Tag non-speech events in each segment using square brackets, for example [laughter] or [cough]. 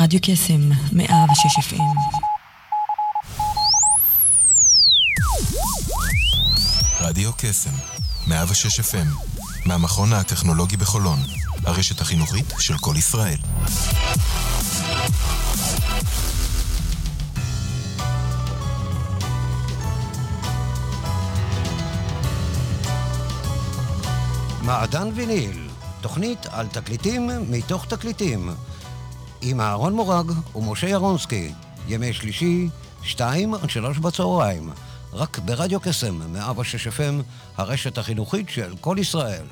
רדיו קסם, 106 FM. רדיו קסם, 106 FM, מהמכון הטכנולוגי בחולון, הרשת החינוכית של כל ישראל. מעדן ויניל, תוכנית על תקליטים מתוך תקליטים. עם אהרון מורג ומשה ירונסקי, ימי שלישי, שתיים עד שלוש בצהריים. רק ברדיו קסם, 106 FM, הרשת החינוכית של כל ישראל.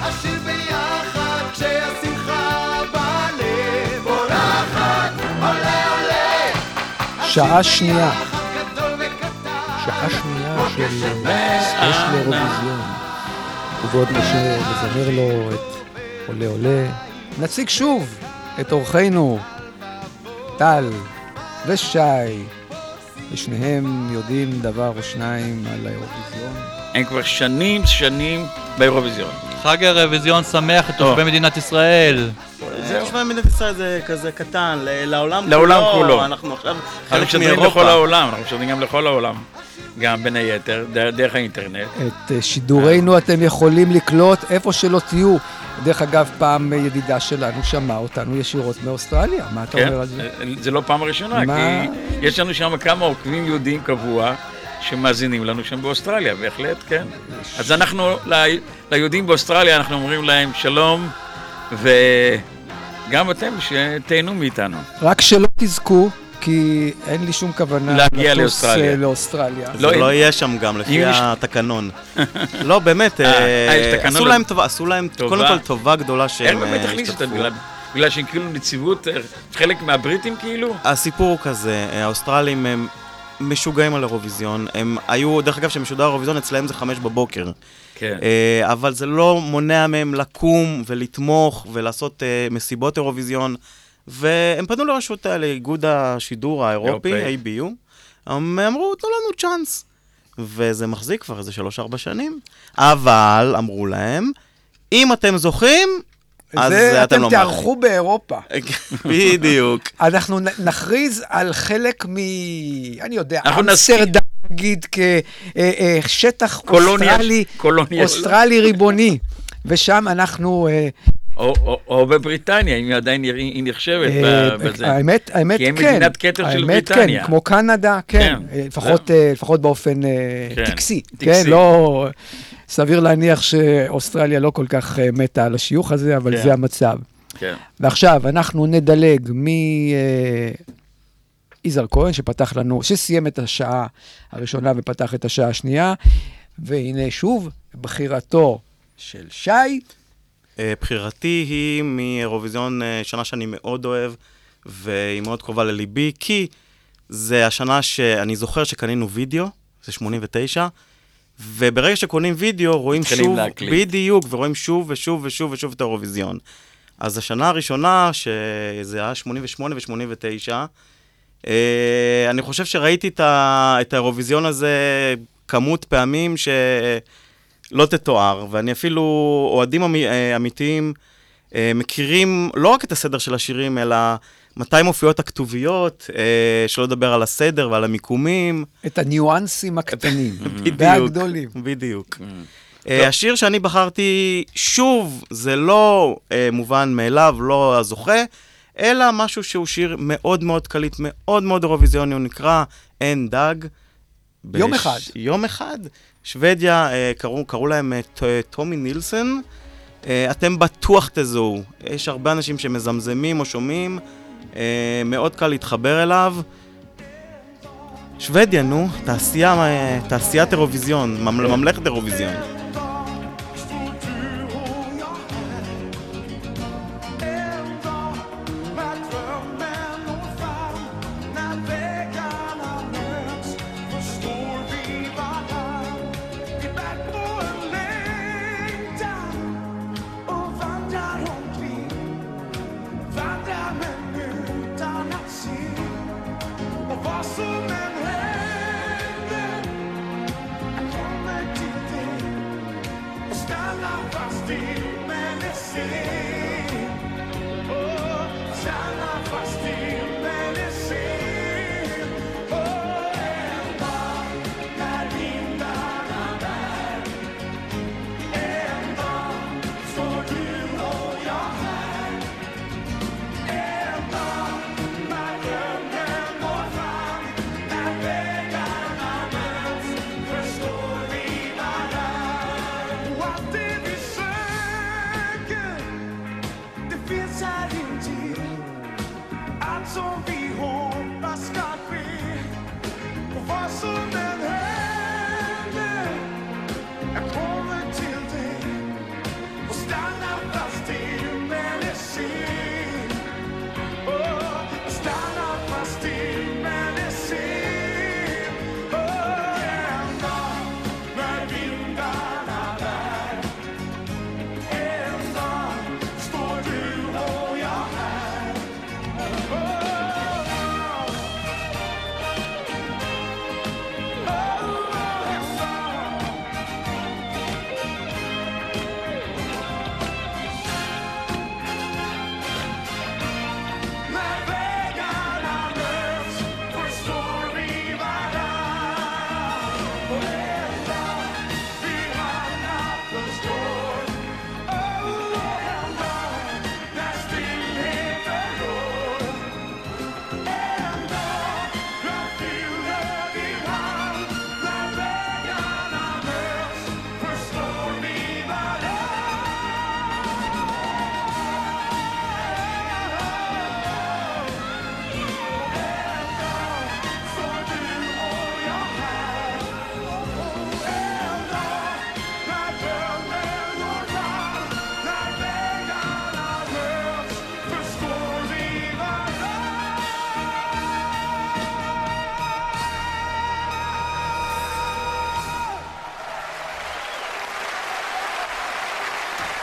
השיר ביחד כשהשמחה בלב בורחת, עולה עולה. שעה שנייה. של ספיישל אירוויזיון. ובעוד משה מזמר לו את עולה עולה, נציג שוב את אורחינו, טל ושי, ושניהם יודעים דבר או שניים על האירוויזיון. הם כבר שנים שנים באירוויזיון. חג האירוויזיון שמח לתושבי מדינת ישראל. זה נשמע מדינת ישראל זה כזה קטן, לעולם לעולם כולו. אנחנו עכשיו אנחנו חלק משדרים לכל מאירופה. העולם, אנחנו משדרים גם לכל העולם. גם בין היתר, דרך האינטרנט. את אה, שידורינו אתם יכולים לקלוט איפה שלא תהיו. דרך אגב, פעם אה, ידידה שלנו שמעה אותנו ישירות מאוסטרליה. מה אתה כן? אומר על זה? זה לא פעם ראשונה, מה? כי יש לנו שם כמה עוקבים יהודים קבוע שמאזינים לנו שם באוסטרליה, בהחלט, כן. אז אנחנו, ליהודים באוסטרליה, אנחנו אומרים להם שלום, וגם אתם, שתהנו מאיתנו. רק שלא תזכו, כי אין לי שום כוונה להגיע לאוסטרליה. אה, לאוסטרליה. זה לא, לא יהיה שם גם, לפי התקנון. [laughs] לא, באמת, אה, אה, אה, עשו. להם טובה, עשו להם טובה. קודם כל טובה גדולה שהם באמת הכניסו אותם? השתתפו. בגלל- שהם כאילו נציבות, חלק מהבריטים כאילו? הסיפור הוא כזה, האוסטרלים הם משוגעים על אירוויזיון, הם היו, דרך אגב, כשמשודר אירוויזיון אצלהם זה חמש בבוקר. כן. אה, אבל זה לא מונע מהם לקום ולתמוך ולעשות אה, מסיבות אירוויזיון. והם פנו לרשות, ה- לאיגוד השידור האירופי. ABU, הם אמרו, תנו לנו צ'אנס. וזה מחזיק כבר איזה שלוש-ארבע שנים. אבל, אמרו להם, אם אתם זוכים, אז זה אה, אתם אתם לא תארחו באירופה. [laughs] בדיוק. אנחנו נכריז על חלק מ... אני יודע. אמסטרדם, נגיד, כשטח קולוניה- אוסטרלי, קולוניה- אוסטרלי ריבוני. ושם אנחנו... אה, או- או- או בבריטניה, אם היא עדיין היא נחשבת אה, בזה. האמת, האמת כי הם כן. מדינת כתר של האמת בריטניה. כן, כמו קנדה, כן. כן, אה, לפחות, אה, לפחות באופן אה, כן, טקסי. טקסי. כן, לא... סביר להניח שאוסטרליה לא כל כך אה, מתה על השיוך הזה, אבל כן. זה המצב. כן. ועכשיו אנחנו נדלג מיזהר כהן, שפתח לנו, שסיים את השעה הראשונה ופתח את השעה השנייה, והנה שוב, בחירתו של שי. אה, בחירתי היא מאירוויזיון אה, שנה שאני מאוד אוהב, והיא מאוד קרובה לליבי, כי זה השנה שאני זוכר שקנינו וידאו, זה 89, וברגע שקונים וידאו, רואים שוב, להקליט. בדיוק, ורואים שוב ושוב ושוב ושוב את האירוויזיון. אז השנה הראשונה, שזה היה 88 ו-89, אה, אני חושב שראיתי את, ה- את האירוויזיון הזה כמות פעמים שלא תתואר, ואני אפילו, אוהדים אמי- אה, אמיתיים, אה, מכירים לא רק את הסדר של השירים, אלא מתי מופיעות הכתוביות, אה, שלא לדבר על הסדר ועל המיקומים. את הניואנסים הקטנים [laughs] בדיוק. והגדולים. בדיוק. אה, השיר שאני בחרתי, שוב, זה לא אה, מובן מאליו, לא הזוכה, אלא משהו שהוא שיר מאוד מאוד קליט, מאוד מאוד אירוויזיוני, הוא נקרא אין דג. יום בש- אחד. יום אחד. שוודיה, אה, קראו, קראו להם אה, טומי נילסון. אה, אתם בטוח תזוהו. יש הרבה אנשים שמזמזמים או שומעים, מאוד קל להתחבר אליו. שוודיה, נו, תעשייה, אה, תעשיית אירוויזיון, ממ- ממלכת אירוויזיון.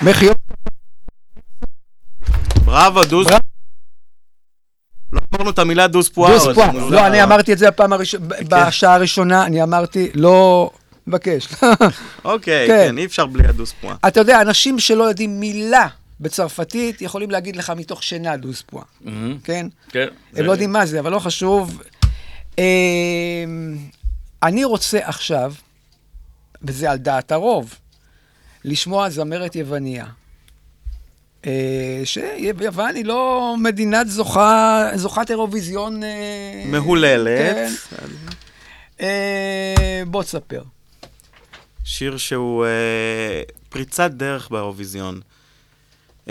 מחיאות בראבו, דוז... לא אמרנו את המילה דוז פואר. פואה. מוזר. לא, אני אמרתי את זה הפעם הראשונה, בשעה הראשונה, אני אמרתי, לא... מבקש. [laughs] אוקיי, כן. כן, אי אפשר בלי הדוז פואה. אתה יודע, אנשים שלא יודעים מילה בצרפתית, יכולים להגיד לך מתוך שינה דוס פואה. כן? כן. הם לא יודעים מה זה, אבל לא חשוב. אמ, אני רוצה עכשיו, וזה על דעת הרוב, לשמוע זמרת יווניה. אה, שיוון היא לא מדינת זוכה, זוכת אירוויזיון... אה, מהוללת. כן. אה, בוא תספר. שיר שהוא פריצת דרך באירוויזיון.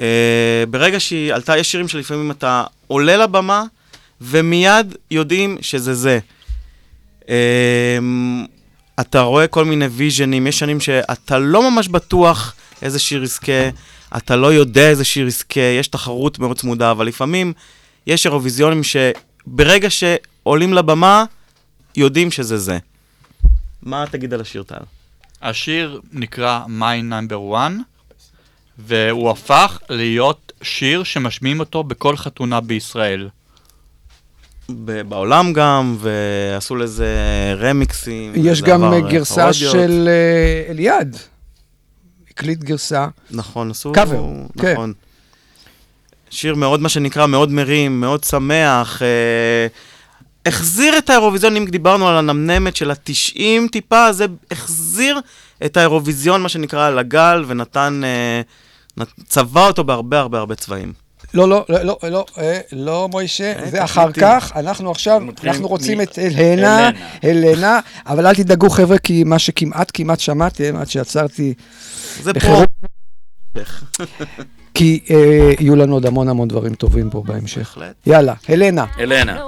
אה, ברגע שהיא עלתה, יש שירים שלפעמים אתה עולה לבמה, ומיד יודעים שזה זה. אתה רואה כל מיני ויז'נים, יש שנים שאתה לא ממש בטוח איזה שיר יזכה, אתה לא יודע איזה שיר יזכה, יש תחרות מאוד צמודה, אבל לפעמים יש אירוויזיונים שברגע שעולים לבמה, יודעים שזה זה. מה תגיד על השיר טל? השיר נקרא My Number One, והוא הפך להיות שיר שמשמיעים אותו בכל חתונה בישראל. בעולם גם, ועשו לזה רמיקסים. יש גם אה, גרסה פרודיות. של אה, אליעד. הקליט גרסה. נכון, עשו... קאבר, כן. נכון. שיר מאוד, מה שנקרא, מאוד מרים, מאוד שמח. אה, החזיר את האירוויזיון, אם דיברנו על הנמנמת של התשעים טיפה, זה החזיר את האירוויזיון, מה שנקרא, לגל, ונתן... אה, צבע אותו בהרבה הרבה הרבה צבעים. לא, לא, לא, לא, לא, אה, לא, מוישה, אה, זה אחר. כך, אנחנו עכשיו, אנחנו רוצים את הלנה, הלנה. הלנה, אבל אל תדאגו חבר'ה, כי מה שכמעט כמעט שמעתם, עד שיצרתי, זה פה... כי אה, יהיו לנו עוד המון המון דברים טובים פה בהמשך. יאללה, הלנה. אלנה.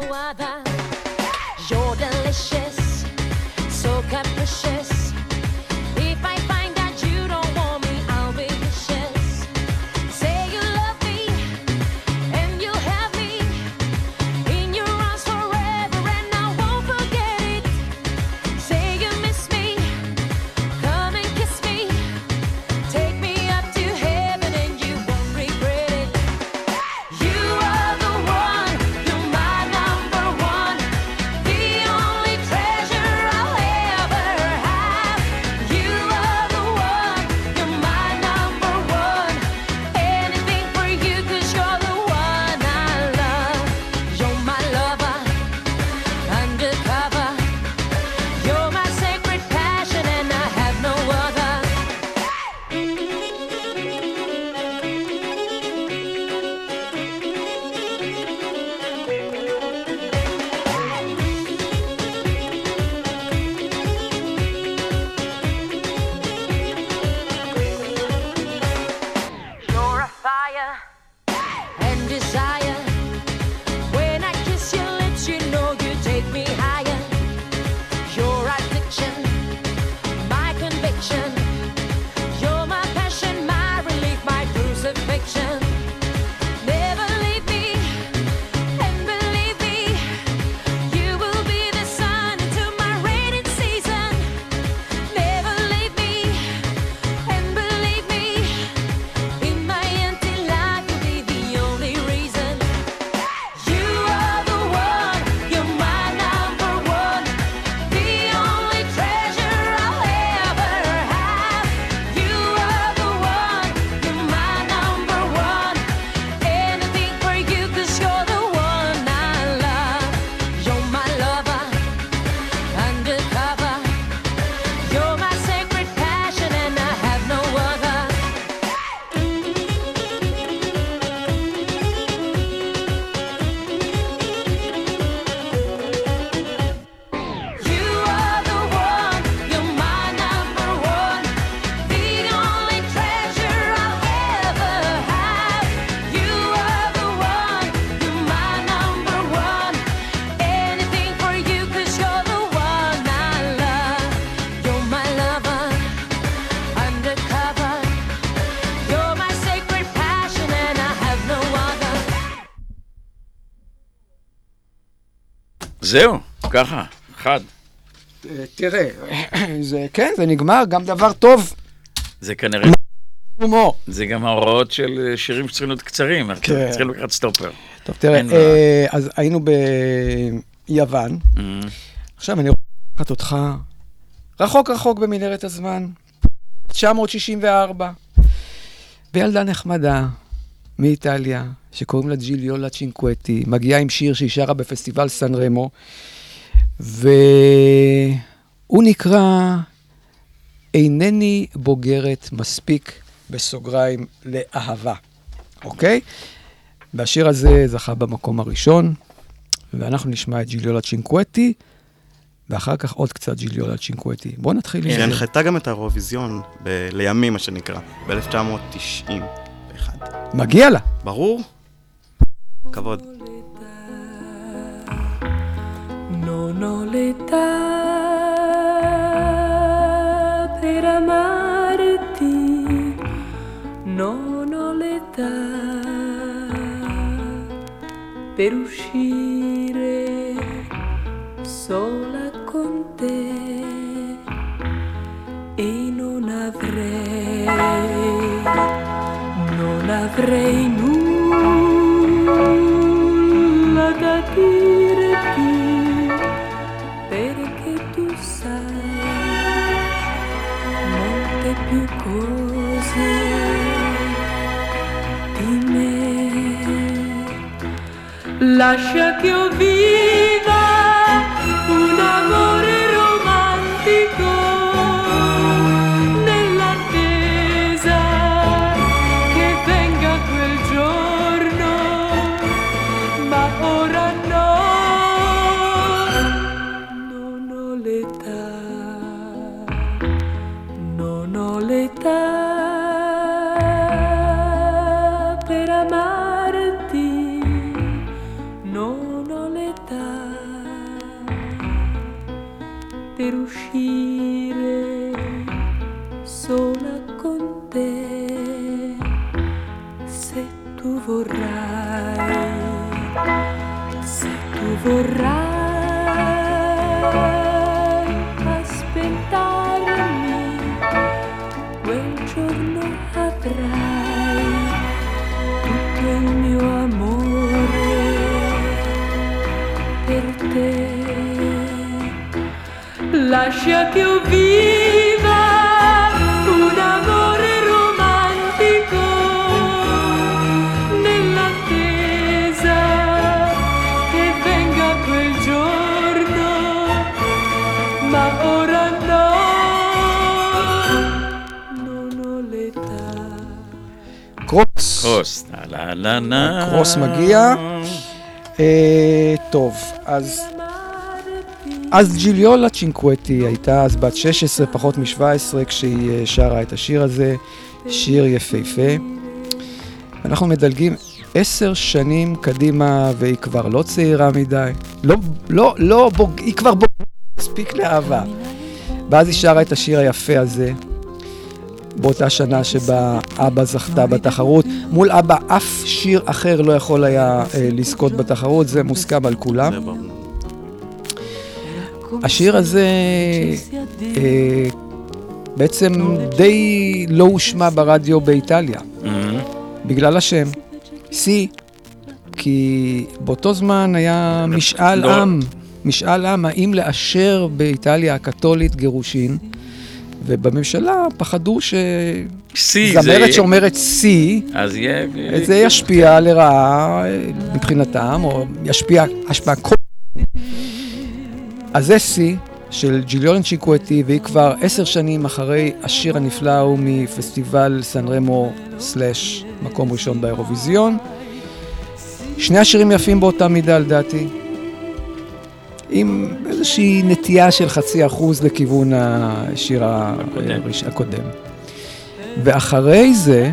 זהו, ככה, חד. אה, תראה, זה, כן, זה נגמר, גם דבר טוב. זה כנראה, הומור. זה גם ההוראות של אה, שירים שצריכים להיות קצרים, כן. צריכים לקחת סטופר. טוב, תראה, אה, אז היינו ביוון, Mhm. עכשיו אני רוצה לקחת אותך רחוק רחוק במנהרת הזמן, 964, וילדה נחמדה מאיטליה, שקוראים לה ג'יליולה צ'ינקווטי, מגיעה עם שיר שהיא שרה בפסטיבל סן רמו, והוא נקרא אינני בוגרת מספיק, בסוגריים, לאהבה, אוקיי? והשיר הזה זכה במקום הראשון, ואנחנו נשמע את ג'יליולה צ'ינקווטי, ואחר כך עוד קצת ג'יליולה צ'ינקווטי. בואו נתחיל עם היא זה. הנחתה גם את האירוויזיון, ב- לימים, מה שנקרא, ב-1991. מגיע לה. ברור? כבוד. Non ho l'età per amarti, non ho l'età per uscire sola con te e non avrei, non avrei nulla Lascia che io viva קרוס מגיע. אה, טוב, אז... אז ג'יליולה צ'ינקווטי הייתה אז בת 16, פחות מ-17, כשהיא אה, שרה את השיר הזה, שיר יפהפה. אנחנו מדלגים עשר שנים קדימה, והיא כבר לא צעירה מדי. לא, לא, לא, בוג... היא כבר בוגרת מספיק לאהבה. ואז היא שרה את השיר היפה הזה, באותה שנה שבה אבא זכתה בתחרות. מול אבא אף שיר אחר לא יכול היה אה, לזכות בתחרות, זה מוסכם על כולם. השיר הזה אה, בעצם די לא הושמע ברדיו באיטליה, Mhm. בגלל השם. סי, כי באותו זמן היה משאל לא. עם, משאל עם האם לאשר באיטליה הקתולית גירושין, ובממשלה פחדו שיא, זה... שזמרת שאומרת סי, אז יהיה... זה ישפיע לרעה מבחינתם, או ישפיע השפעה כל... אז זה שיא של ג'יליון צ'יקווטי, והיא כבר עשר שנים אחרי השיר הנפלא ההוא מפסטיבל סן רמו סלאש מקום ראשון באירוויזיון. שני השירים יפים באותה מידה לדעתי, עם איזושהי נטייה של חצי אחוז לכיוון השיר הראש- הקודם. ואחרי זה,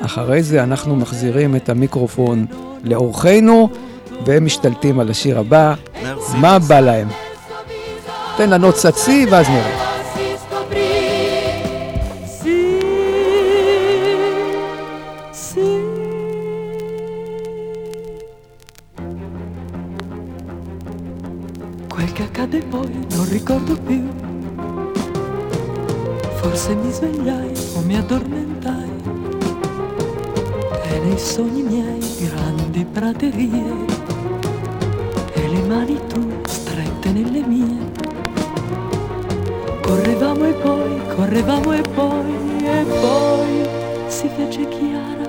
אחרי זה אנחנו מחזירים את המיקרופון לאורחינו, והם משתלטים על השיר הבא. מה בא להם? תן לנו שיא, ואז נראה. Praterie. E le mani tue strette nelle mie. Correvamo e poi, correvamo e poi, e poi si fece chiara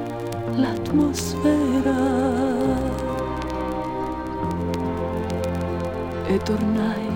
l'atmosfera. E tornai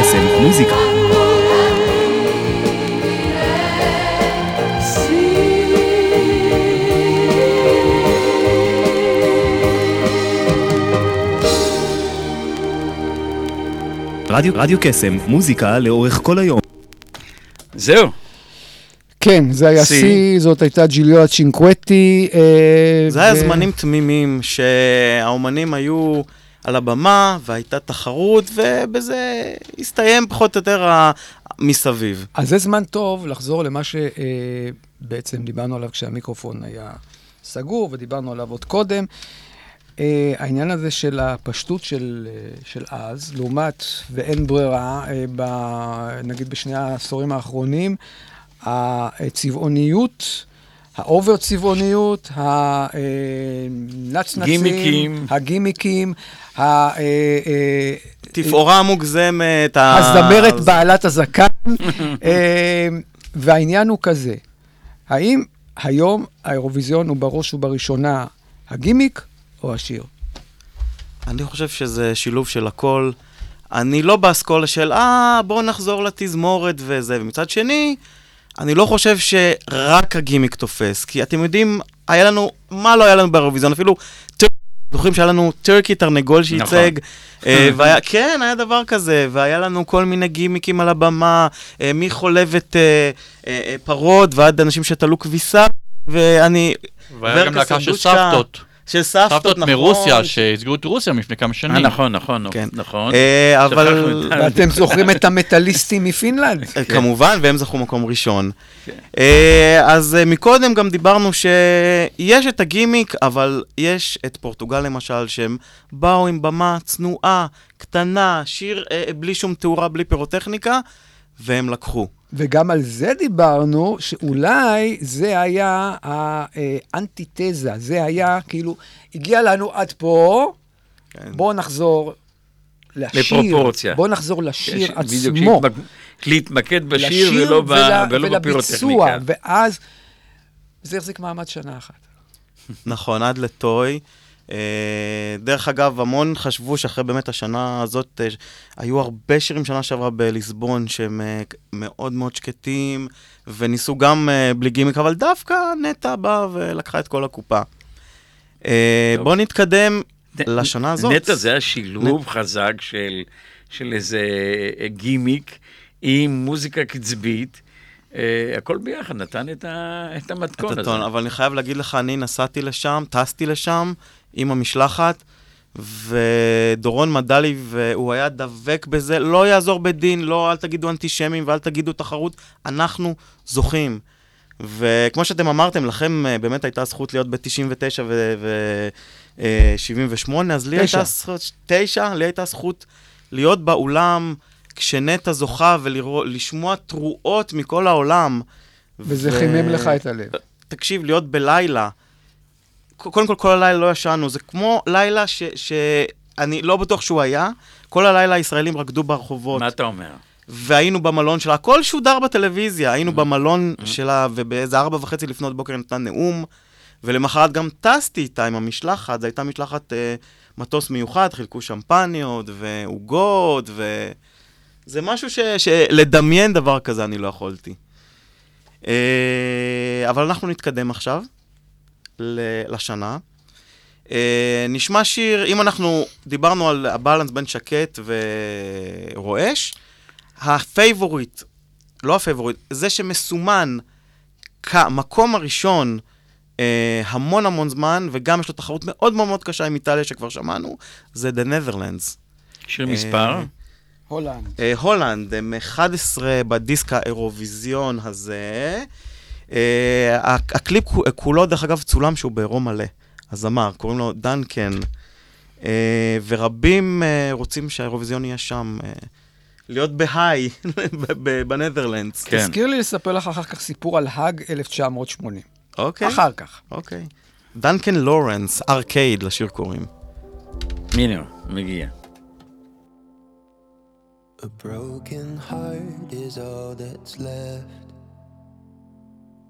קסם, מוזיקה. רדיו, רדיו קסם, מוזיקה לאורך כל היום. זהו. כן, זה היה שיא. זאת הייתה ג'יליו צ'ינקווטי. אה, זה היה זמנים תמימים, שהאומנים היו על הבמה, והייתה תחרות, ובזה הסתיים פחות או יותר מסביב. אז זה זמן טוב לחזור למה שבעצם דיברנו עליו כשהמיקרופון היה סגור, ודיברנו עליו עוד קודם. אה, העניין הזה של הפשטות של, אה, של אז, לעומת ואין ברירה, אה, ב, נגיד בשני העשורים האחרונים, הצבעוניות, ה over צבעוניות, הנצנצים, גימיקים. הגימיקים, ה... אה, אה, תפאורה מוגזמת, הזמרת בעלת הזקן, [laughs] אה, והעניין הוא כזה, האם היום האירוויזיון הוא בראש ובראשונה הגימיק או השיר? אני חושב שזה שילוב של הכל. אני לא באסכולה של, אה, בואו נחזור לתזמורת וזה, ומצד שני, אני לא חושב שרק הגימיק תופס, כי אתם יודעים, היה לנו, מה לא היה לנו באירוויזיון, אפילו, זוכרים שהיה לנו טרקי תרנגול שייצג, אה, והיה, כן, היה דבר כזה, והיה לנו כל מיני גימיקים על הבמה, אה, מחולבת אה, פרות ועד אנשים שתלו כביסה, ואני... והיה גם להקה של סבתות. של סבתות, סבתות נכון. מרוסיה, שייצגו את רוסיה לפני כמה שנים. אה, נכון, נכון, כן. נכון. אה, אבל... שכחנו את ה- ואתם זוכרים את המטאליסטים מפינלנד? אה, כמובן, והם זכו מקום ראשון. אה, אז מקודם גם דיברנו שיש את הגימיק, אבל יש את פורטוגל למשל, שהם באו עם במה צנועה, קטנה, שיר אה, בלי שום תאורה, בלי פירוטכניקה, והם לקחו. וגם על זה דיברנו, שאולי זה היה האנטיתזה, זה היה כאילו, הגיע לנו עד פה, כן. בואו נחזור לשיר. לפרופורציה. בואו נחזור לשיר ש- בדיוק, עצמו. שהתמק- להתמקד בשיר לשיר ולא ב- ול- ולא ולביצוע, בפירוטכניקה. ואז זה החזיק מעמד שנה אחת. [laughs] נכון, עד לטוי. אה, דרך אגב, המון חשבו שאחרי באמת השנה הזאת, אה, היו הרבה שירים שנה שעברה בליסבון שהם אה, מאוד מאוד שקטים, וניסו גם בלי גימיק, אבל דווקא נטע באה ולקחה את כל הקופה. בואו נתקדם נ- לשנה הזאת. נטע זה היה שילוב חזק של, של איזה גימיק עם מוזיקה קצבית. אה, הכל ביחד נתן את, ה, את המתכון את הזה. הטון, אבל אני חייב להגיד לך, אני נסעתי לשם, טסתי לשם עם המשלחת, ודורון מדלי, והוא היה דבק בזה, לא יעזור בדין, לא, אל תגידו אנטישמים ואל תגידו תחרות, אנחנו זוכים. וכמו שאתם אמרתם, לכם אה, באמת הייתה זכות להיות ב-99 ו-78, אז לי. הייתה זכות, תשע, לי הייתה זכות להיות באולם כשנטע זוכה ולשמוע תרועות מכל העולם. וזה ו- חימם לך את הלב. תקשיב, להיות בלילה, קודם כל, כל הלילה לא ישנו, זה כמו לילה ש- שאני לא בטוח שהוא היה, כל הלילה הישראלים רקדו ברחובות. מה אתה אומר? והיינו במלון שלה, הכל שודר בטלוויזיה, היינו במלון שלה, ובאיזה ארבע וחצי לפנות בוקר נתנה נאום, ולמחרת גם טסתי איתה עם המשלחת, זו הייתה משלחת אה, מטוס מיוחד, חילקו שמפניות ועוגות, ו... זה משהו ש... שלדמיין דבר כזה אני לא יכולתי. אה, אבל אנחנו נתקדם עכשיו לשנה. אה, נשמע שיר, אם אנחנו דיברנו על ה balance בין שקט ורועש, ה favorite, לא ה favorite, זה שמסומן כמקום הראשון אה, המון המון זמן, וגם יש לו תחרות מאוד מאוד מאוד קשה עם איטליה שכבר שמענו, זה The Netherlands. שיר מספר? הולנד. הולנד, הם 11 בדיסק האירוויזיון הזה. אה, הק- הקליפ כו- כולו, דרך אגב, צולם שהוא בעירום מלא. הזמר, קוראים לו דנקן. אה, ורבים אה, רוצים שהאירוויזיון יהיה שם. אה, להיות בהיי, [laughs] ב Netherlands. כן. תזכיר לי לספר לך אחר כך סיפור על האג 1980. אוקיי. אחר כך. אוקיי. דנקן לורנס, ארקייד לשיר קוראים. הנה, הוא, מגיע. A broken heart is all that's left.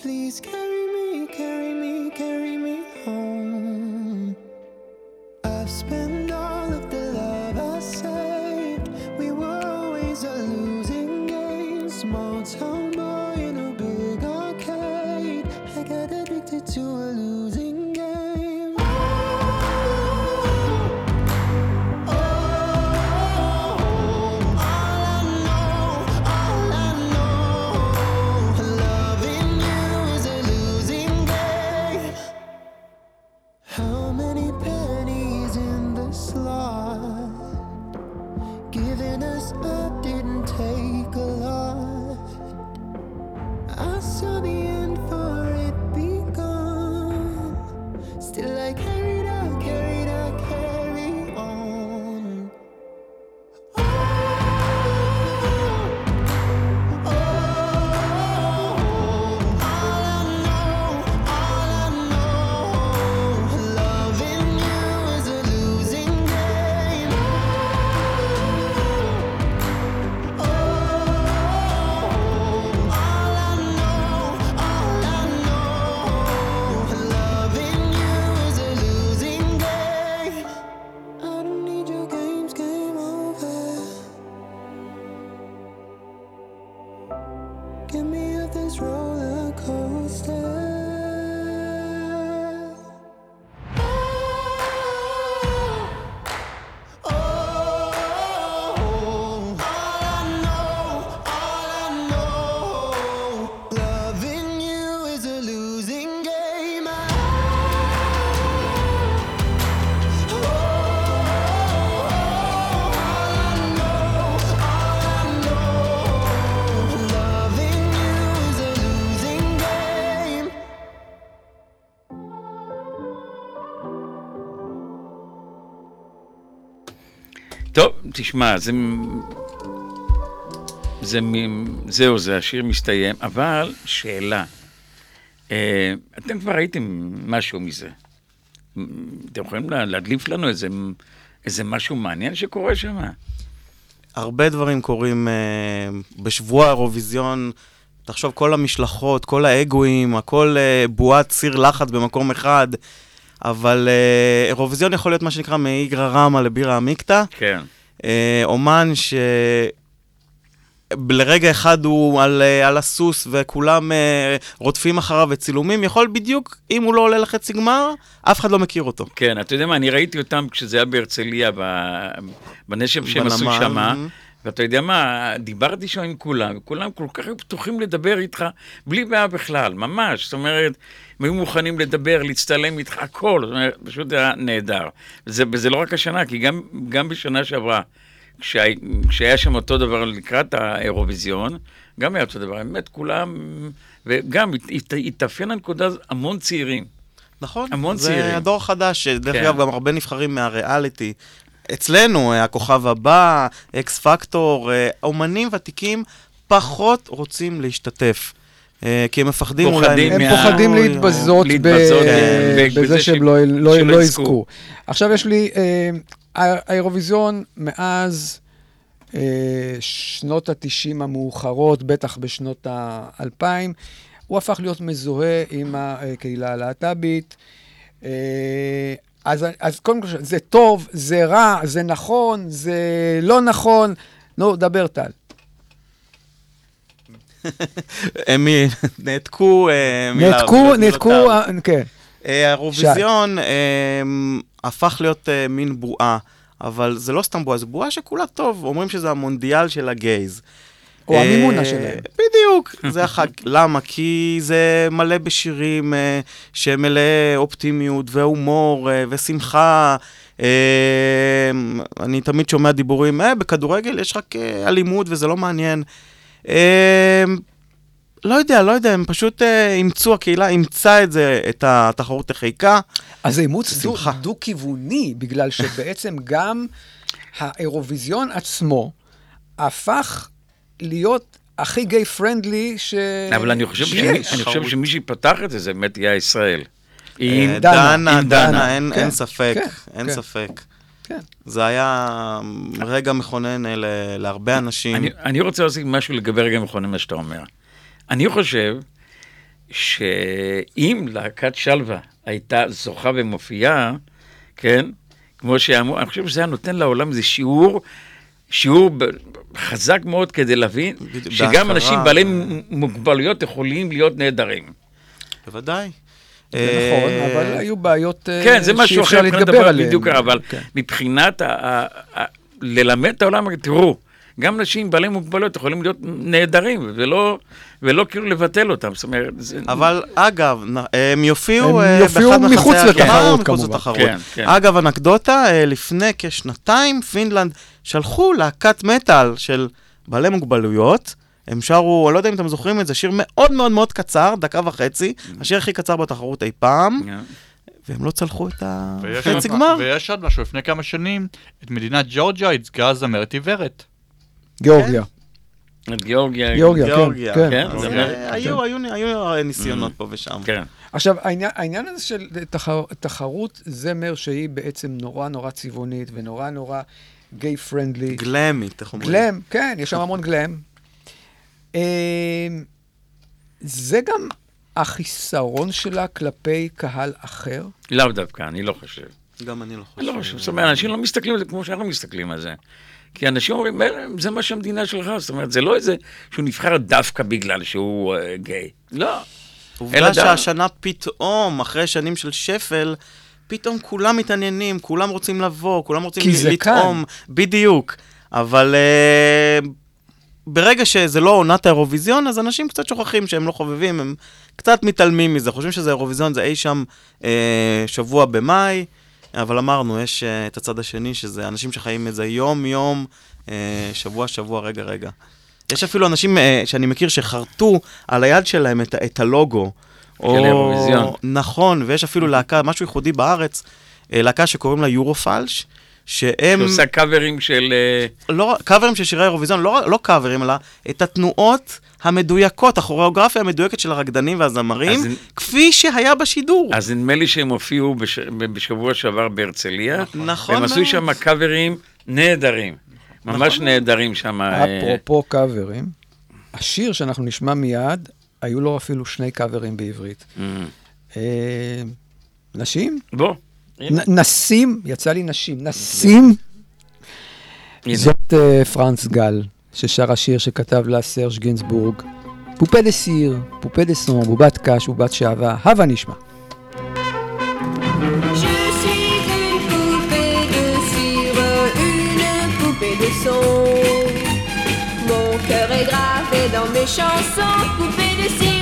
Please carry תשמע, זה... זה מ... זהו, זה, השיר מסתיים, אבל שאלה. אה, אתם כבר ראיתם משהו מזה. אתם יכולים לה- להדליף לנו איזה, איזה משהו מעניין שקורה שם? הרבה דברים קורים אה, בשבוע האירוויזיון. תחשוב, כל המשלחות, כל האגואים, הכל אה, בועת סיר לחץ במקום אחד, אבל אה, אירוויזיון יכול להיות מה שנקרא מאיגרא רמא לבירא עמיקתא. כן. אה, אומן ש... לרגע אחד הוא על, אה, על הסוס וכולם אה, רודפים אחריו וצילומים, יכול בדיוק, אם הוא לא עולה לחצי גמר, אף אחד לא מכיר אותו. כן, אתה יודע מה, אני ראיתי אותם כשזה היה בהרצליה, ב- בנשף שהם עשו שמה. ואתה יודע מה, דיברתי שם עם כולם, וכולם כל כך היו פתוחים לדבר איתך, בלי בעיה בכלל, ממש, זאת אומרת, הם היו מוכנים לדבר, להצטלם איתך, הכל, זאת אומרת, פשוט היה נהדר. וזה, וזה לא רק השנה, כי גם, גם בשנה שעברה, כשהיה, כשהיה שם אותו דבר לקראת האירוויזיון, גם היה אותו דבר, באמת כולם, וגם הת- הת- התאפיין הנקודה המון צעירים. נכון, המון זה צעירים. הדור החדש, דרך כן. אגב, גם הרבה נבחרים מהריאליטי. אצלנו, אה, הכוכב הבא, אקס פקטור, אה, אומנים ותיקים פחות רוצים להשתתף. אה, כי הם מפחדים אולי... הם מה- פוחדים להתבזות ב- להתבזות, כן, ב- בזה שהם לא- לא לא יזכו. יזכו. עכשיו יש לי, אה, האירוויזיון מאז אה, שנות ה-90 המאוחרות, בטח בשנות ה-2000, הוא הפך להיות מזוהה עם הקהילה הלהט"בית. אה, אז, אז קודם כל, זה טוב, זה רע, זה נכון, זה לא נכון. נו, דבר טל. [laughs] הם נעתקו אה, מילה- נעתקו. נעתקו, אה, כן. אה, האירוויזיון הפך להיות מין בועה, אבל זה לא סתם בועה, זו בועה שכולה טוב, אומרים שזה המונדיאל של הגייז. או אה, המימונה שלהם. בדיוק, זה החג. [laughs] למה? כי זה מלא בשירים אה, שמלא אופטימיות והומור אה, ושמחה. אני תמיד שומע דיבורים, אה, בכדורגל יש רק אלימות וזה לא מעניין. לא יודע, לא יודע, הם פשוט אימצו, הקהילה אימצה את זה, את התחרות לחיקה. אז זה אימוץ. דו-כיווני, בגלל שבעצם גם האירוויזיון עצמו הפך להיות הכי גיי פרנדלי ש... אבל אני חושב, שמי, שיש. אני חושב שמי שיפתח את זה, זה באמת יהיה ישראל. עם עם דנה, דנה, עם דנה. דנה, אין, כן, אין ספק, כן, אין כן. ספק. כן. זה היה רגע מכונן אה, ל- להרבה אנשים. אני, אני רוצה להוסיף משהו לגבי רגע מכונן מה שאתה אומר. אני חושב שאם להקת שלווה הייתה זוכה ומופיעה, כן, כמו שאמרו, אני חושב שזה היה נותן לעולם איזה שיעור, שיעור ב- חזק מאוד כדי להבין שגם בהכרה. אנשים בעלי מוגבלויות יכולים להיות נהדרים. בוודאי. זה נכון, אה, אבל היו בעיות אה, כן, זה משהו שאי אחר, אפשר להתגבר עליהן. בדיוק, אבל כן. מבחינת ללמד את העולם, תראו, גם אנשים בעלי מוגבלויות יכולים להיות נהדרים, ולא, ולא כאילו לבטל אותם, זאת אומרת, זה... אבל אגב, הם יופיעו הם אה, יופיעו באחד מחוץ מחצי הגמר, לתחרות, מחוץ כמובן. לתחרות. כן, כן. אגב, אנקדוטה, אה, לפני כשנתיים פינלנד שלחו להקת מטאל של בעלי מוגבלויות. הם שרו, אני לא יודע אם אתם זוכרים את זה, שיר מאוד מאוד מאוד קצר, דקה וחצי, השיר הכי קצר בתחרות אי פעם, כן. והם לא צלחו את ויש החצי גמר. ויש עוד משהו, לפני כמה שנים, את מדינת ג'ורג'יה ייצגה זמרת עיוורת. גיאורגיה. את גיאורגיה. גיאורגיה, כן, גיאורגיה. כן. כן, אז, זה אה, היו- היו- היו ניסיונות פה ושם. כן. עכשיו, העניין, העניין הזה של תחר, תחרות זמר שהיא בעצם נורא נורא צבעונית ונורא נורא גיי פרנדלי. גלמית, איך אומרים? גלם, כן, יש שם המון גלם. אה, זה גם החיסרון שלה כלפי קהל אחר. לאו דווקא, אני לא חושב. גם אני לא אני חושב. לא חושב, זאת אומרת, אנשים לא מסתכלים על זה כמו שאנחנו מסתכלים על זה. כי אנשים אומרים, "מילא, זה מה שהמדינה שלך, זאת אומרת, זה לא איזה שהוא נבחר דווקא בגלל שהוא אה, גיי. לא. עובדה. שהשנה פתאום, אחרי שנים של שפל, פתאום כולם מתעניינים, כולם רוצים לבוא, כולם רוצים לטעום. בדיוק. אבל uh, ברגע שזה לא עונת האירוויזיון, אז אנשים קצת שוכחים שהם לא חובבים, הם קצת מתעלמים מזה, חושבים שזה אירוויזיון, זה אי שם uh, שבוע במאי, אבל אמרנו, יש uh, את הצד השני, שזה אנשים שחיים את זה יום-יום, uh, שבוע-שבוע, רגע-רגע. יש אפילו אנשים uh, שאני מכיר שחרטו על היד שלהם את, את הלוגו. האירוויזיון. נכון, ויש אפילו להקה, משהו ייחודי בארץ, אה, להקה שקוראים לה יורופלש, שהם... שעושה קאברים של... אה, לא, קאברים של שירי אירוויזיון, לא, לא קאברים, אלא את התנועות המדויקות, הכוריאוגרפיה המדויקת של הרקדנים והזמרים, אז- כפי שהיה בשידור. אז נדמה לי שהם הופיעו בש... בשבוע שעבר בהרצליה. נכון והם עשו. שם קאברים נהדרים. ממש נהדרים שם. אה, אפרופו קאברים, השיר שאנחנו נשמע מיד, היו לו אפילו שני קאברים בעברית. אה, אה, נשים? בוא. הנה. נ- נשים, יצא לי נשים, נשים. הנה. זאת אה, פרנס גל, ששרה שיר שכתב לה סרש גינזבורג. פופה דה סיר, פופה דה סון, בובת קש, בובת שעווה, הבה נשמע. Je suis une poupée de cire, une poupée de son. Mon cœur est gravé dans mes chansons, poupée de cire,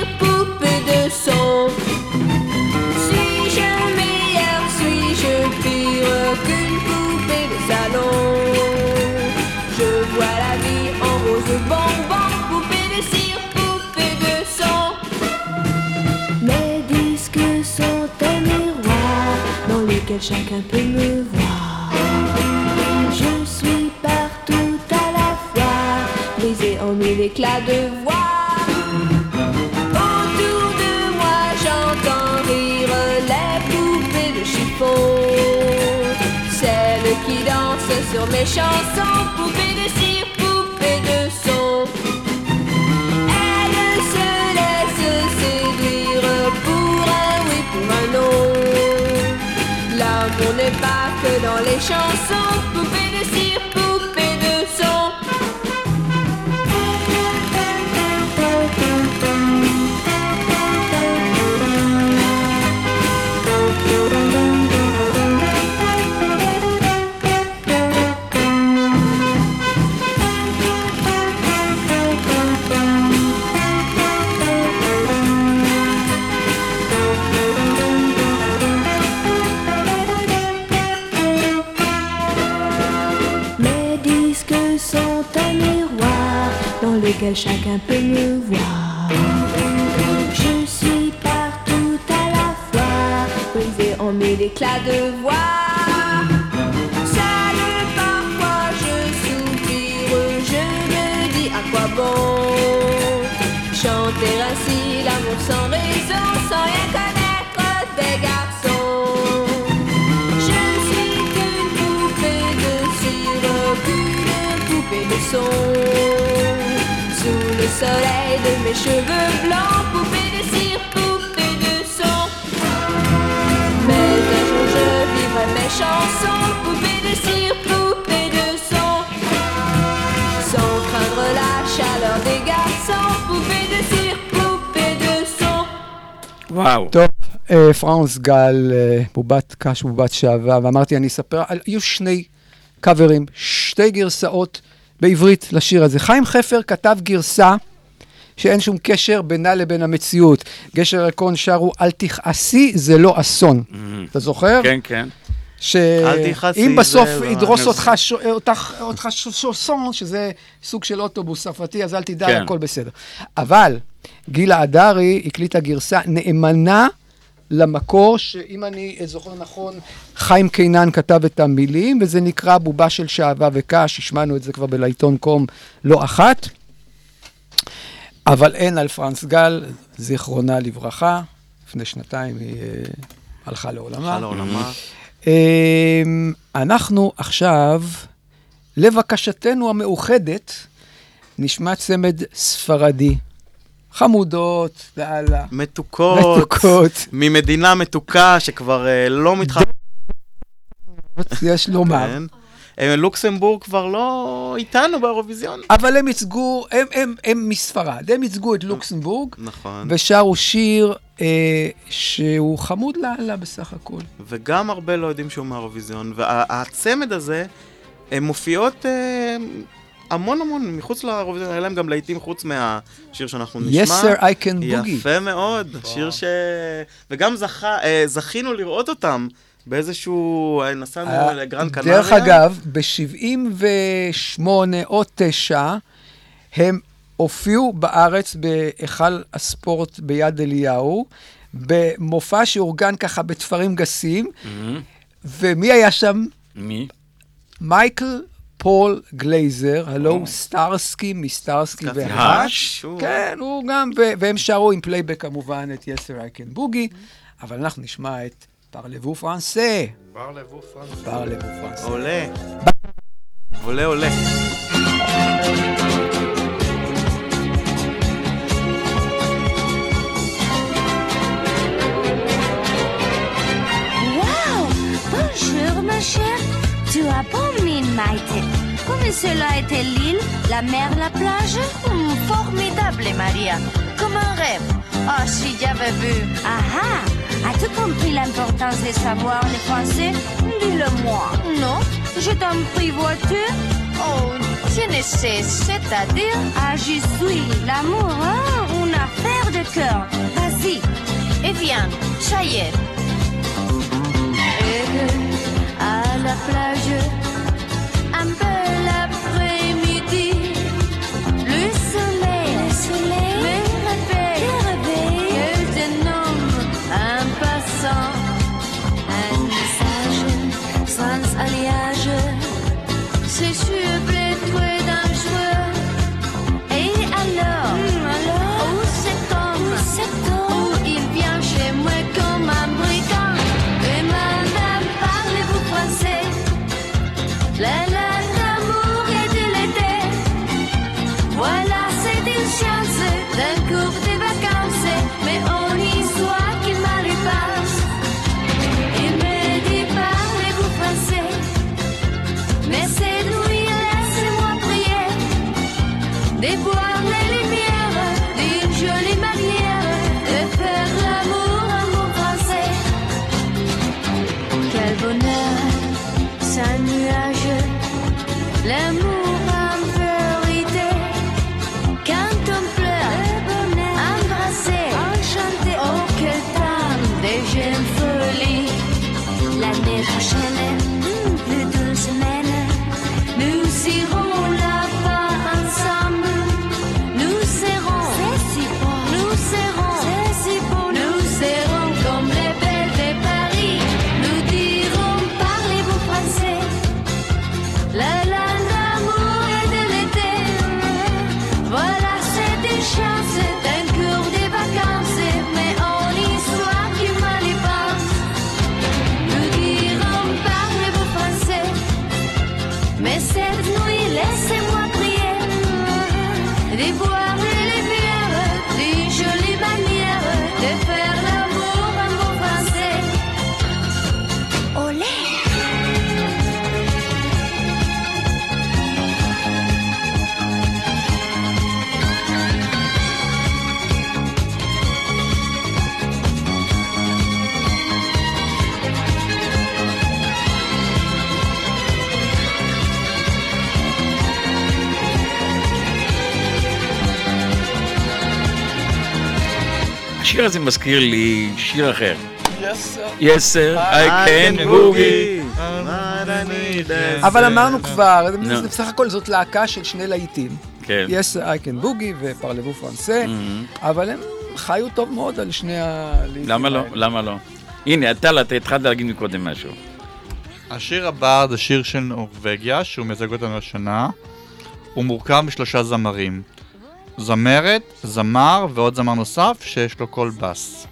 Chacun peut me voir. Je suis partout à la fois, brisée en mille éclats de voix. Autour de moi, j'entends rire les poupées de chiffon. Celles qui dansent sur mes chansons, poupées de cire, les chansons, lequel chacun peut me voir. Je suis partout à la fois, brisée en mille éclats de voix. Seul parfois je soupire, je me dis à quoi bon? Chanter ainsi l'amour sans raison, sans rien connaître des garçons. Je suis qu'une poupée de cire, qu'une poupée de son Sous le soleil de mes cheveux blancs, poupée de cire, poupée de son. Mais un jour je vivrai mes chansons, poupée de cire, poupée de son. Sans craindre la chaleur des garçons, poupée de cire, poupée de son. וואו. טוב, אה, פרנס גל, אה, בובת קש ובובת שעווה, ואמרתי, אני אספר, על- היו שני קאברים, שתי גרסאות בעברית לשיר הזה. חיים חפר כתב גרסה שאין שום קשר בינה לבין המציאות. גשר ירקון שרו, אל תכעסי, זה לא אסון. אתה זוכר? כן, כן. שאם בסוף זה לא- ידרוס אז- אותך ש- אותך- אותך ש- שוסון, שזה סוג של אוטובוס צרפתי, אז אל תדאג, כן. הכל בסדר. אבל גילה הדרי הקליטה גרסה נאמנה למקור, שאם אני זוכר נכון, חיים קינן כתב את המילים, וזה נקרא בובה של שעווה וקש, השמענו את זה כבר בלעיתון קום לא אחת. אבל אין על פרנס גל, זיכרונה לברכה, לפני שנתיים היא אה, הלכה לעולמה. הלכה לעולמה. אמ, אנחנו עכשיו, לבקשתנו המאוחדת, נשמע צמד ספרדי. חמודות, לאללה. מתוקות. מתוקות. ממדינה מתוקה שכבר אה, לא מתחברת. יש לומר. כן. אה, לוקסמבורג כבר לא איתנו באירוויזיון. אבל הם ייצגו, הם, הם, הם מספרד, הם ייצגו את לוקסמבורג, נכון. ושרו שיר אה, שהוא חמוד לאללה בסך הכל. וגם הרבה לא יודעים שהוא מהאירוויזיון. והצמד הזה, הן מופיעות אה, המון המון מחוץ לאירוויזיון, היה להם גם להיטים חוץ מהשיר שאנחנו נשמע. Yes sir, I can boogie. יפה מאוד, שיר ש... וגם זכה, אה, זכינו לראות אותם באיזשהו... אה, נסענו אה, לגרנד קנריה. דרך אגב, ב-78 או 9, הם הופיעו בארץ בהיכל הספורט ביד אליהו, במופע שאורגן ככה בתפרים גסים, ומי היה שם? מי? מייקל פול גלייזר, הלוא הוא סטארסקי מסטארסקי סטארסקי והאץ'. כן, הוא גם, והם שרו עם פלייבק כמובן את I can boogie, אבל אנחנו נשמע את Parlez-vous français. Parlez-vous français. עולה. עולה, עולה. Wow Bonjour, ma chère. Tu as bon Comme cela était l'île, la mer, la plage Formidable, Maria. Comme un rêve. Oh, si j'avais vu. Ah ah As-tu compris l'importance de savoir le français? Dis-le-moi. Non Je t'en prie, vois-tu? Oh, je ne sais, c'est-à-dire Ah, j'y suis. L'amour, hein Une affaire de cœur. Vas-y. Et viens, ça y est. Et à la plage, I'm burning. la la השיר הזה מזכיר לי שיר אחר. Yes, sir. Yes, sir, I can boogie. אבל אמרנו כבר, בסך הכל זאת להקה של שני להיטים. כן. Yes, I can boogie ופרלבו פרנסה, אבל הם חיו טוב מאוד על שני הלהיטים למה לא? האלה. למה לא? הנה, אתה, אתה התחלת להגיד מקודם משהו. השיר הבא זה שיר של נורבגיה, שהוא מייצג אותנו השנה. הוא מורכב משלושה זמרים. זמרת, זמר ועוד זמר נוסף שיש לו קול בס.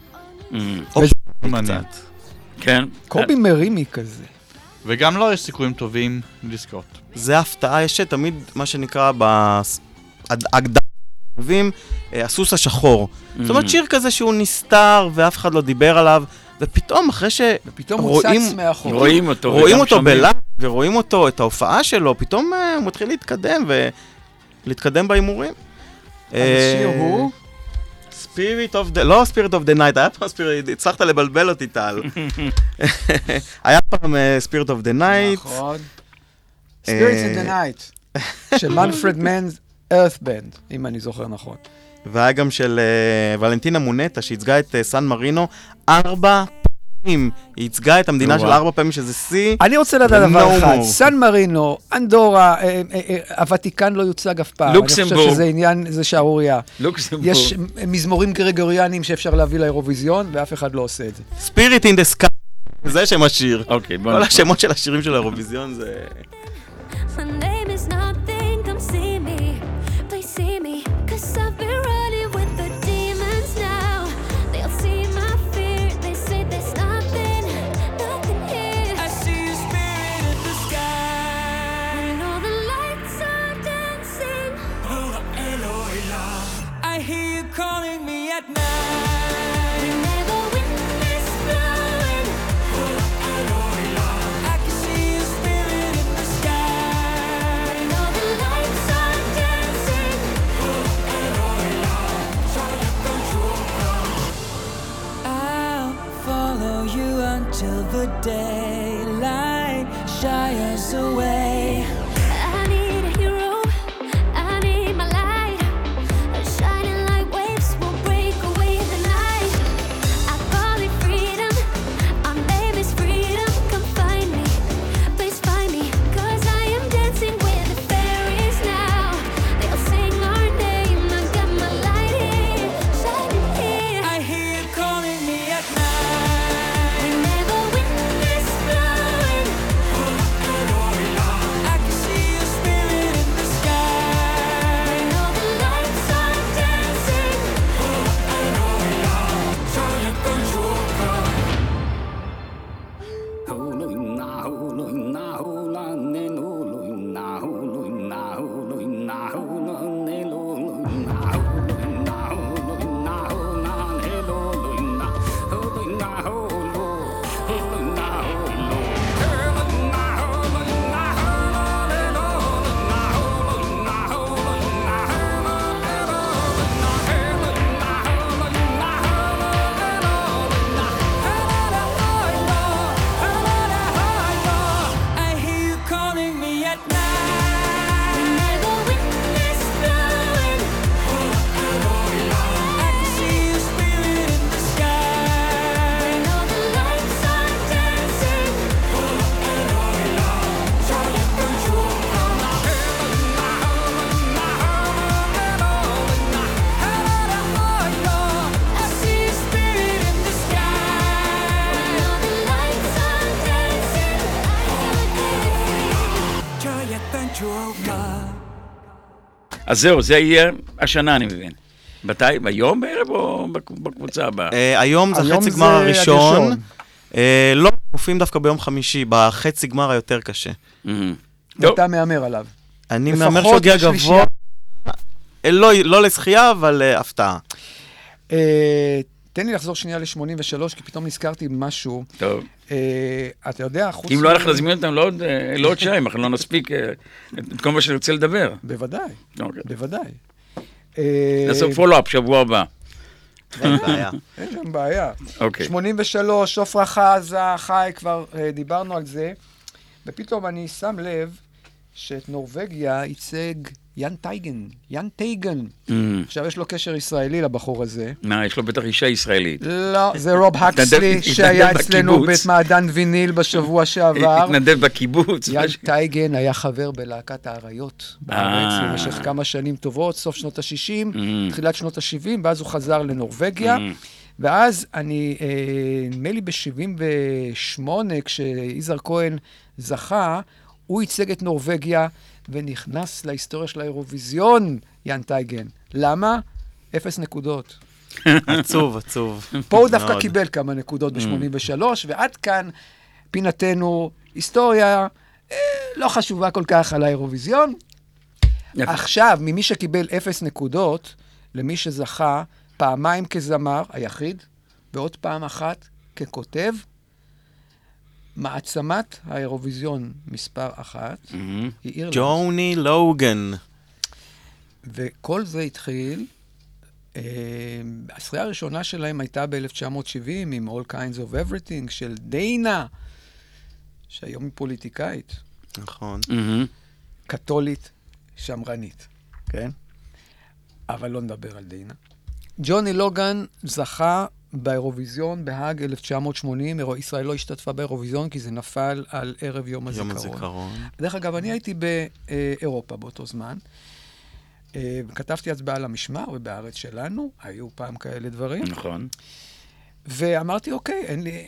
מעניין. כן. קובי מרימי כזה. וגם לו יש סיכויים טובים לזכות. זה הפתעה, יש תמיד מה שנקרא בהגדרה אוהבים, אה, הסוס השחור. זאת אומרת, Mhm. שיר כזה שהוא נסתר ואף אחד לא דיבר עליו, ופתאום אחרי ש... ופתאום הוא צץ מאחור. רואים אותו רואים אותו. בלייב, ורואים אותו, את ההופעה שלו, פתאום אה, הוא מתחיל להתקדם ולהתקדם בהימורים. השיר הוא? Spirit of the, לא Spirit of the Night, היה פעם Spirit, הצלחת לבלבל אותי טל. [laughs] היה פעם Spirit of the Night. נכון. Spirits in the Night, של Manfred Mann's Earth Band, אם אני זוכר נכון. והיה גם של אה, ולנטינה מונטה, שייצגה את אה, סן מרינו ארבע. היא ייצגה את המדינה של. ארבע פעמים, שזה שיא. אני רוצה לדעת דבר אחד. סן מרינו, אנדורה, אה, אה, אה, הוותיקן לא יוצג אף פעם. אני לוקסמבורג. חושב שזה עניין, זה שערורייה. לוקסמבורג. יש מזמורים גרגוריאניים שאפשר להביא לאירוויזיון, ואף אחד לא עושה את זה. ספיריט אין דה סקאי. זה שם השיר. אוקיי, בוא כל נשמע. השמות של השירים של האירוויזיון זה... calling me at night. I can see your spirit in the sky. All the lights are dancing. I'll follow you until the daylight shies away. אז זהו, זה יהיה השנה, אני מבין. מתי? היום בערב או בק- בקבוצה הבאה? אה, היום זה זה גמר הראשון. אה, לא, מופיעים דווקא ביום חמישי, בחצי גמר היותר קשה. ואתה מהמר עליו. אני מהמר שהוא יגיע. גבוה. אה, לא- לא לזכייה, אבל אה, הפתעה. אה, תן לי לחזור שנייה ל-83, כי פתאום נזכרתי במשהו. טוב. אה, אתה יודע, חוץ... אם לא הלך להזמין אותם לעוד אה, לעוד שעה, אם אנחנו לא נספיק אה, את כל מה שאני רוצה לדבר. בוודאי, אוקיי. בוודאי. אה, נעשה פולו-אפ שבוע הבא. אין בעיה. [laughs] אין שם בעיה. אוקיי. 83, עפרה חזה, חי, כבר אה, דיברנו על זה, ופתאום אני שם לב שאת נורבגיה ייצג יאן טייגן, יאן טייגן. Mm. עכשיו, יש לו קשר ישראלי לבחור הזה. מה, יש לו בטח אישה ישראלית. לא, זה רוב הקסלי, שהיה אצלנו בקיבוץ. במעדן ויניל בשבוע [laughs] שעבר. התנדב בקיבוץ. יאן. טייגן היה חבר בלהקת האריות בארץ אה. במשך כמה שנים טובות, סוף שנות ה-60, Mm. תחילת שנות ה-70, ואז הוא חזר לנורבגיה. Mm. ואז אני, אה, נדמה לי ב-78, כשיזהר כהן זכה, הוא ייצג את נורבגיה ונכנס להיסטוריה של האירוויזיון, יאן טייגן. למה? אפס נקודות. עצוב, עצוב. פה הוא דווקא. קיבל כמה נקודות Mm. ב-83, ועד כאן פינתנו היסטוריה אה, לא חשובה כל כך על האירוויזיון. עכשיו, ממי שקיבל אפס נקודות, למי שזכה פעמיים כזמר, היחיד, ועוד פעם אחת ככותב, מעצמת האירוויזיון מספר אחת Mm-hmm. היא אירלנד. ג'וני לוגן. וכל זה התחיל, אה, הזכייה הראשונה שלהם הייתה ב-1970 עם All Kinds of Everything של דיינה, שהיום היא פוליטיקאית, נכון. מהמם. קתולית, שמרנית, כן? אבל לא נדבר על דיינה. ג'וני לוגן זכה באירוויזיון בהאג 1980, אירו- ישראל לא השתתפה באירוויזיון כי זה נפל על ערב יום יום הזיכרון. הזיכרון. דרך אגב, אני הייתי באירופה באותו זמן. אה, כתבתי הצבעה למשמר, ובארץ שלנו, היו פעם כאלה דברים. נכון. ואמרתי, אוקיי, אין לי...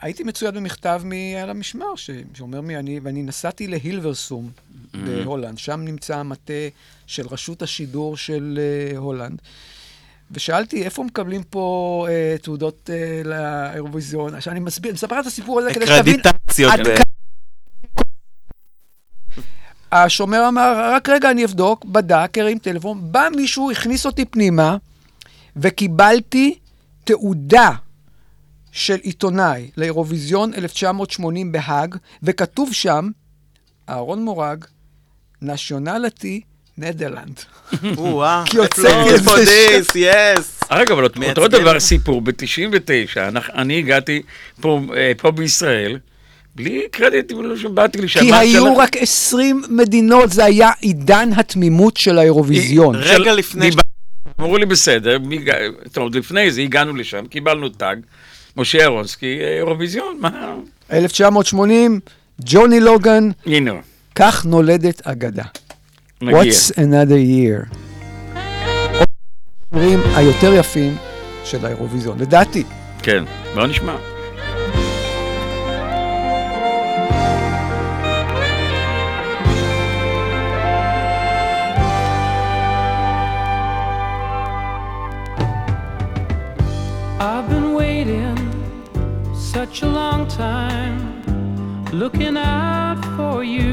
הייתי מצויד במכתב מעל המשמר, ש... שאומר מי אני, ואני נסעתי להילברסום בהולנד, שם נמצא המטה של רשות השידור של uh, הולנד. ושאלתי, איפה מקבלים פה uh, תעודות uh, לאירוויזיון? עכשיו, אני מסביר, אני מספר את הסיפור הזה כדי שתבין אקרדיטציות. השומר אמר, רק רגע, אני אבדוק, בדק, הרים טלפון, בא מישהו, הכניס אותי פנימה, וקיבלתי תעודה של עיתונאי לאירוויזיון 1980 בהאג, וכתוב שם, אהרון מורג, nationality נדרלנד. או-אה, כי הוצאתי את זה this, yes. רגע, אבל אותו. דבר סיפור, ב-99, אני הגעתי פה אה, פה בישראל, בלי קרדיט, לא שבאתי לשם. כי היו? רק 20 מדינות, זה היה עידן התמימות של האירוויזיון. רגע לפני... אמרו לי בסדר, טוב, עוד לפני זה הגענו לשם, קיבלנו טאג, משה ירונסקי, אה, אירוויזיון, מה? 1980, ג'וני לוגן, הנה, כך נולדת אגדה. נגיע. What's another year? השירים היותר יפים של האירוויזיון, לדעתי. כן, בוא נשמע. I've been waiting such a long time, looking out for you,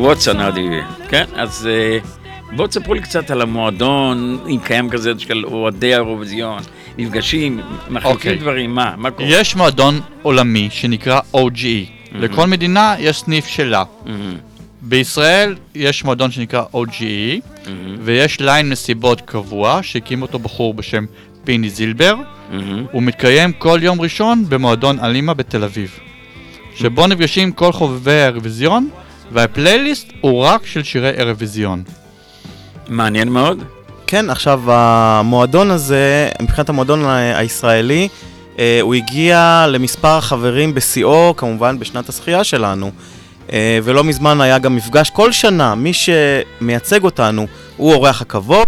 What's another year. כן, אז אה, בואו תספרו לי קצת על המועדון, אם קיים כזה של אוהדי האירוויזיון, נפגשים, מחליפים אוקיי. דברים, מה? מה קורה? יש מועדון עולמי שנקרא OGE. לכל מדינה יש סניף שלה. בישראל יש מועדון שנקרא OGE, ויש ליין מסיבות קבוע שהקים אותו בחור בשם פיני זילבר. הוא מתקיים כל יום ראשון במועדון אלימה בתל אביב. שבו נפגשים כל חובבי האירוויזיון, והפלייליסט הוא רק של שירי אירוויזיון. מעניין מאוד. כן, עכשיו המועדון הזה, מבחינת המועדון הישראלי, אה, הוא הגיע למספר חברים בשיאו, כמובן בשנת הזכייה שלנו. אה, ולא מזמן היה גם מפגש כל שנה, מי שמייצג אותנו הוא אורח הכבוד,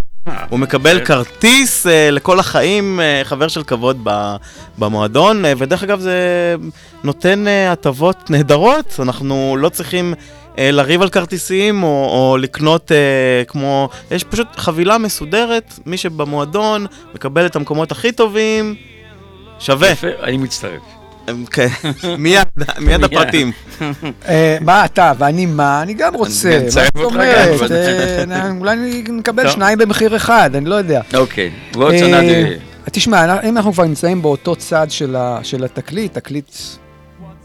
הוא מקבל כן. כרטיס אה, לכל החיים, אה, חבר של כבוד ב- במועדון, אה, ודרך אגב זה נותן אה, הטבות נהדרות, אנחנו לא צריכים אה, לריב על כרטיסים או, או לקנות אה, כמו, יש פשוט חבילה מסודרת, מי שבמועדון מקבל את המקומות הכי טובים, שווה. יפה, אני מצטרף. כן, [laughs] מיד, מיד הפרטים. אה, מה אתה ואני מה? אני גם רוצה. אני זאת אותך אומרת? גם. אה, אולי נקבל. שניים במחיר אחד, אני לא יודע. אוקיי, ועוד אה, שנה. תשמע, אם אנחנו כבר נמצאים באותו צד של התקליט, תקליט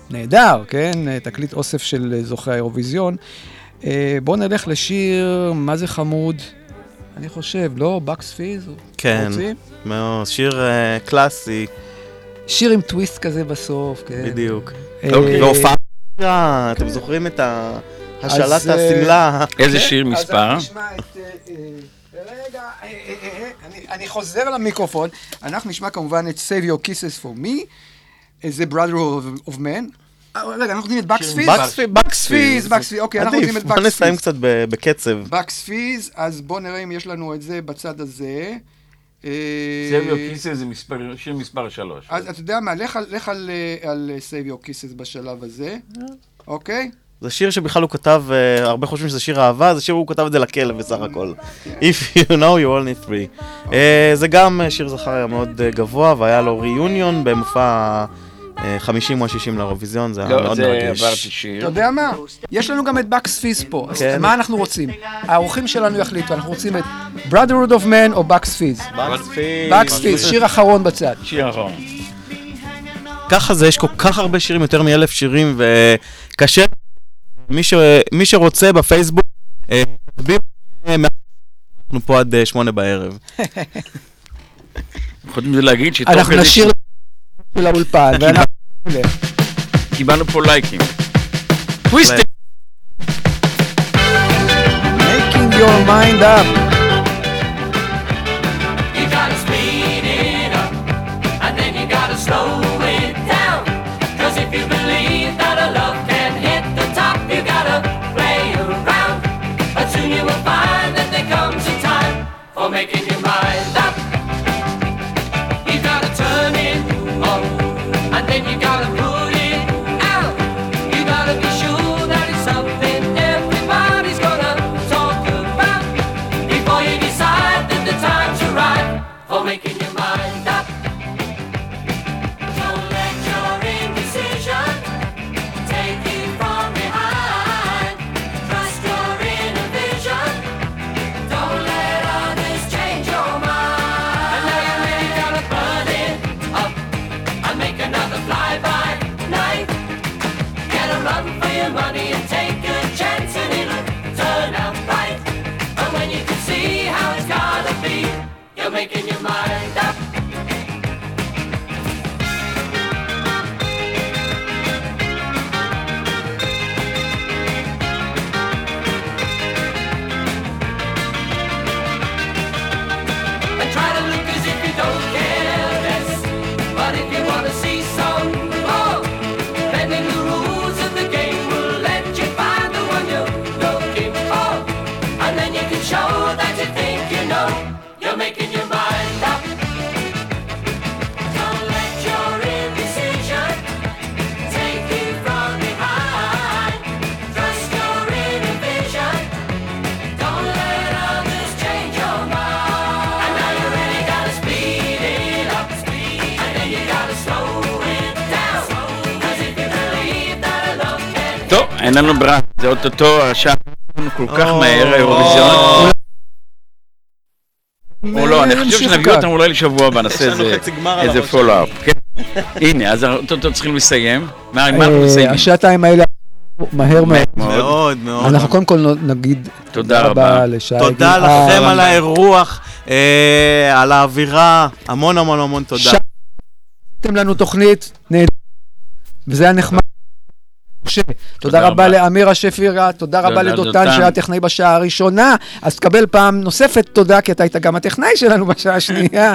נהדר, כן? תקליט אוסף של זוכי האירוויזיון. אה, בואו נלך לשיר, מה זה חמוד? אני חושב, לא? בקס פיז? כן? מאוד, שיר אה, קלאסי, שיר עם טוויסט כזה בסוף, כן. בדיוק. אה, אוקיי. והופעה, אה, אתם זוכרים את השאלת השמלה? איזה כן, שיר אז מספר? אנחנו נשמע את... רגע, אני- חוזר למיקרופון. אנחנו נשמע כמובן את Save Your Kisses for Me, זה Brother of- of Man. אה, רגע, אנחנו נותנים את Bucks Fizz? Bucks Fizz, Bucks Fizz. Bucks Fizz, אוקיי, אנחנו עדיף, נותנים את בוא Bucks נסיים Fizz. קצת ב- בקצב. בקס פיז, אז בואו נראה אם יש לנו את זה בצד הזה. אה, סביו קיסה זה מספר- שיר מספר שלוש. אז אתה יודע מה, לך על- Save Your Kisses בשלב הזה, אוקיי? זה שיר שבכלל הוא כתב, אה, הרבה חושבים שזה שיר אהבה, זה שיר הוא כתב את זה לכלב בסך הכל. If you know you only three. אה, זה גם אה, שיר זכר מאוד אה, גבוה, והיה לו ריאיוניון במופע 50 או ה-60 לאירוויזיון, זה היה לא, מאוד מרגש. שיר. אתה יודע מה? יש לנו גם את Bucks Fizz פה, אז כן. מה אנחנו רוצים? האורחים שלנו יחליטו, אנחנו רוצים את Brotherhood of Man או Bucks Fizz? Bucks Fizz. Bucks Fizz, שיר אחרון בצד. שיר אחרון. ככה זה, יש כל כך הרבה שירים, יותר מאלף שירים, וקשה. מי, שרוצה בפייסבוק, אה, אה, אנחנו פה עד אה, שמונה בערב. מזה להגיד שתוך אנחנו כדי נשאיר של האולפן, ואנחנו... קיבלנו פה לייקים. טוויסטר! Making your mind up. Making your mind up. Don't let your indecision take you from behind. Trust your inner vision. Don't let others change your mind. And now you really gotta speed it up. And then you gotta slow it down. Cause if you believe that a love can טוב, אין לנו ברירה, זה אוטוטו השעה כל כך מהר. האירוויזיון. או לא, אני חושב שנביא. אותם אולי לשבוע הבא, נעשה איזה. פולו-אפ. הנה, אז אוטוטו צריכים לסיים. מה אנחנו אה, מסיימים? השעתיים האלה מהר מאוד. מאוד מאוד. אנחנו קודם כל נגיד תודה רבה. לשי. תודה. לכם על האירוח, אה, על האווירה, המון המון המון תודה. עשיתם לנו תוכנית וזה היה נחמד. משה, תודה רבה לאמירה שפירה, תודה רבה לדותן דותן. שהיה טכנאי בשעה הראשונה, אז תקבל פעם נוספת תודה, כי אתה היית גם הטכנאי שלנו בשעה השנייה.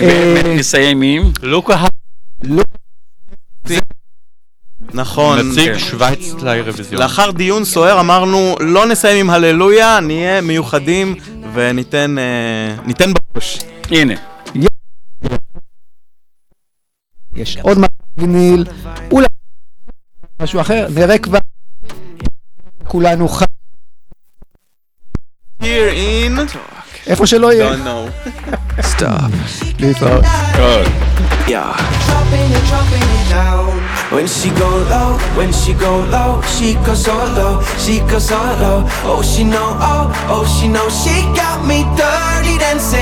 אה, נסיים עם? לוקה נכון. נציג כן. שווייץ לאירוויזיון. לאחר דיון סוער אמרנו, לא נסיים עם הללויה, נהיה מיוחדים וניתן אה, ניתן בראש. הנה. יש עוד מגניל, אולי משהו אחר, נראה כבר. כולנו חי... Here in... איפה שלא יהיה. Don't know. סטאפ. להתראות. Yeah. Dropping it, dropping it down. When she go low, when she go low, she go so low, she go so low. Oh, she know, oh, oh, she know, she got me dirty dancing.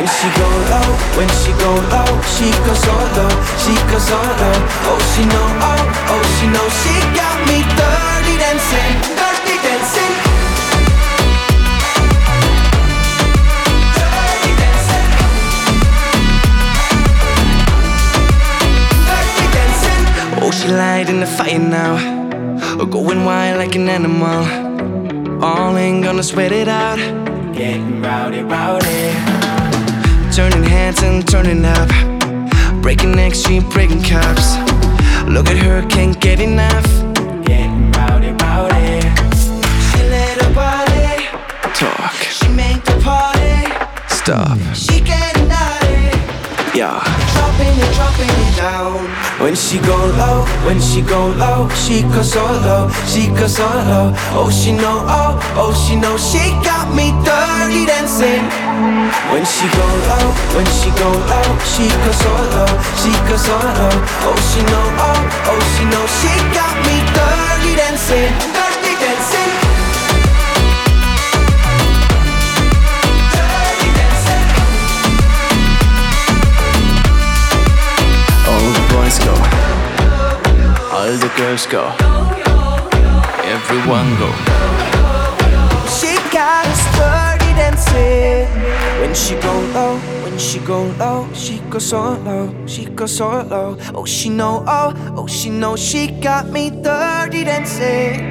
When she go low, when she go low, she go so low, she go so low. Oh, she know, oh, oh, she know, she got me dirty dancing, dirty dancing. Oh, she light in the fire now. Oh, going wild like an animal. All ain't gonna sweat it out. Getting rowdy, rowdy. Turning hands and turning up. Breaking necks, she breaking cups. Look at her, can't get enough. Getting rowdy, rowdy. She let her body talk. She make the party stop. She getting naughty. Yeah. Dropping it, dropping it down. When she go low, when she go low, she go so low, she go so low. Oh, she know, oh, oh, she know, she got me dirty dancing. When she go low, when she go low, she go so low, she go so low. Oh, she know, oh, oh, she know, she got me dirty dancing. All the girls go. Everyone go. She got a dirty dancing. When she go low, when she go low, she go so low, she go so low. Oh, she know, oh, oh, she know, she got me dirty dancing.